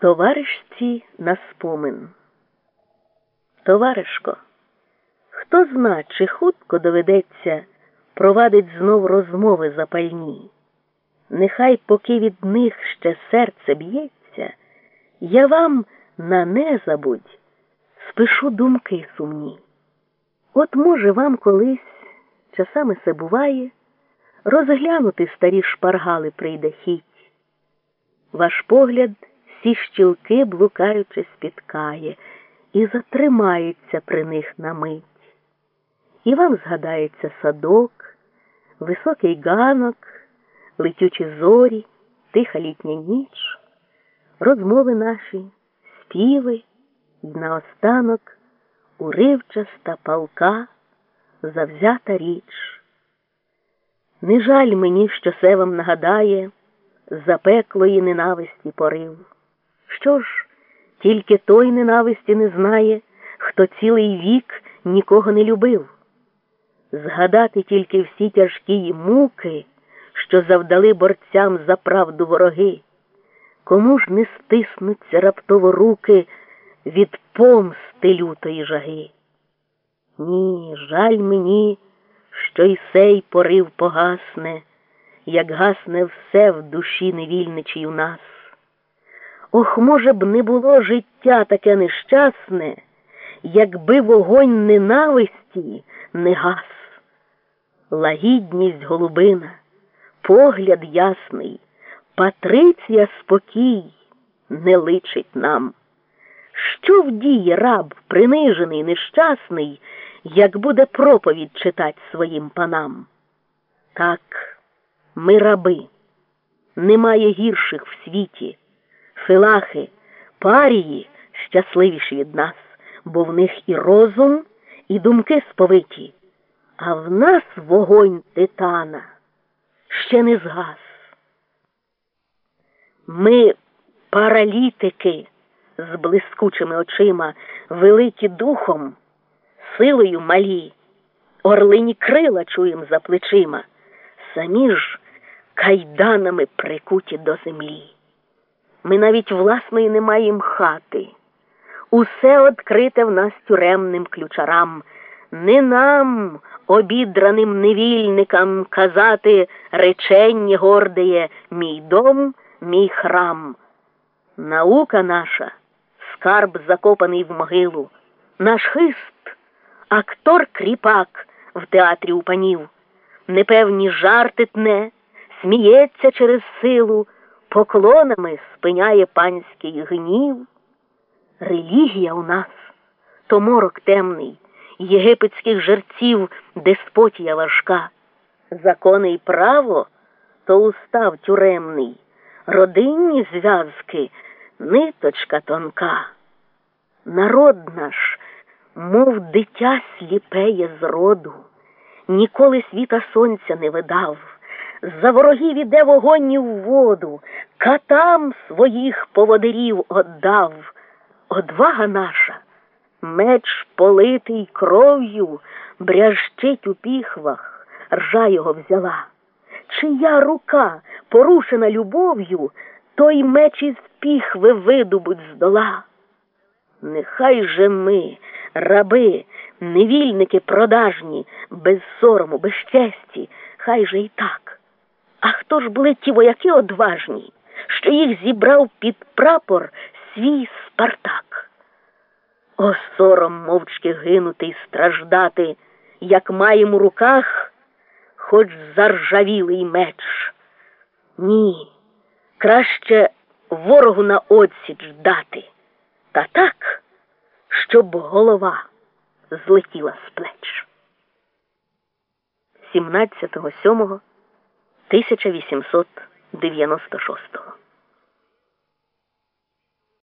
Товаришці на спомин. Товаришко, хто зна, чи хутко доведеться провадить знов розмови запальні. Нехай поки від них ще серце б'ється, я вам на незабудь спишу думки сумні. От, може, вам колись, часами се буває, розглянути старі шпаргали прийде хіть. Ваш погляд всі щілки, блукаючи, спіткає, і затримається при них на мить. І вам згадається садок, високий ганок, летючі зорі, тиха літня ніч, розмови наші, співи й наостанок уривчаста палка, завзята річ. Не жаль мені, що се вам нагадає запеклої ненависті порив. Що ж, тільки той ненависті не знає, хто цілий вік нікого не любив. Згадати тільки всі тяжкі муки, що завдали борцям за правду вороги. Кому ж не стиснуться раптово руки від помсти лютої жаги? Ні, жаль мені, що й сей порив погасне, як гасне все в душі невільничій у нас. Ох, може б, не було життя таке нещасне, якби вогонь ненависті не гас. Лагідність голубина, погляд ясний, патриція спокій не личить нам. Що вдіє раб, принижений, нещасний, як буде проповідь читать своїм панам? Так, ми раби, немає гірших в світі. Филахи, парії щасливіші від нас, бо в них і розум, і думки сповиті, а в нас вогонь титана ще не згас. Ми паралітики з блискучими очима, великі духом, силою малі, орлині крила чуєм за плечима, самі ж кайданами прикуті до землі. Ми навіть власної не маємо хати. Усе відкрите в нас тюремним ключарам. Не нам, обідраним невільникам, казати речення гордеє мій дом, мій храм. Наука наша, скарб закопаний в могилу, наш хист, актор кріпак в театрі у панів, непевні жарти тне, сміється через силу поклонами спиняє панський гнів. Релігія у нас то морок темний, єгипетських жерців деспотія важка, закони й право то устав тюремний, родинні зв'язки, ниточка тонка. Народ наш, мов дитя сліпеє з роду, ніколи світа сонця не видав за ворогів іде вогонь в воду, катам своїх поводирів отдав. Одвага наша, меч политий кров'ю, брящить у піхвах, ржа його взяла. Чия рука, порушена любов'ю, той меч із піхви видобуть здола. Нехай же ми, раби, невільники продажні, без сорому, без честі, хай же і так. А хто ж були ті вояки одважні, що їх зібрав під прапор свій Спартак? О, сором мовчки гинути й страждати, як маємо у руках хоч заржавілий меч. Ні, краще ворогу на одсіч дати, та так, щоб голова злетіла з плеч. 17.07 1896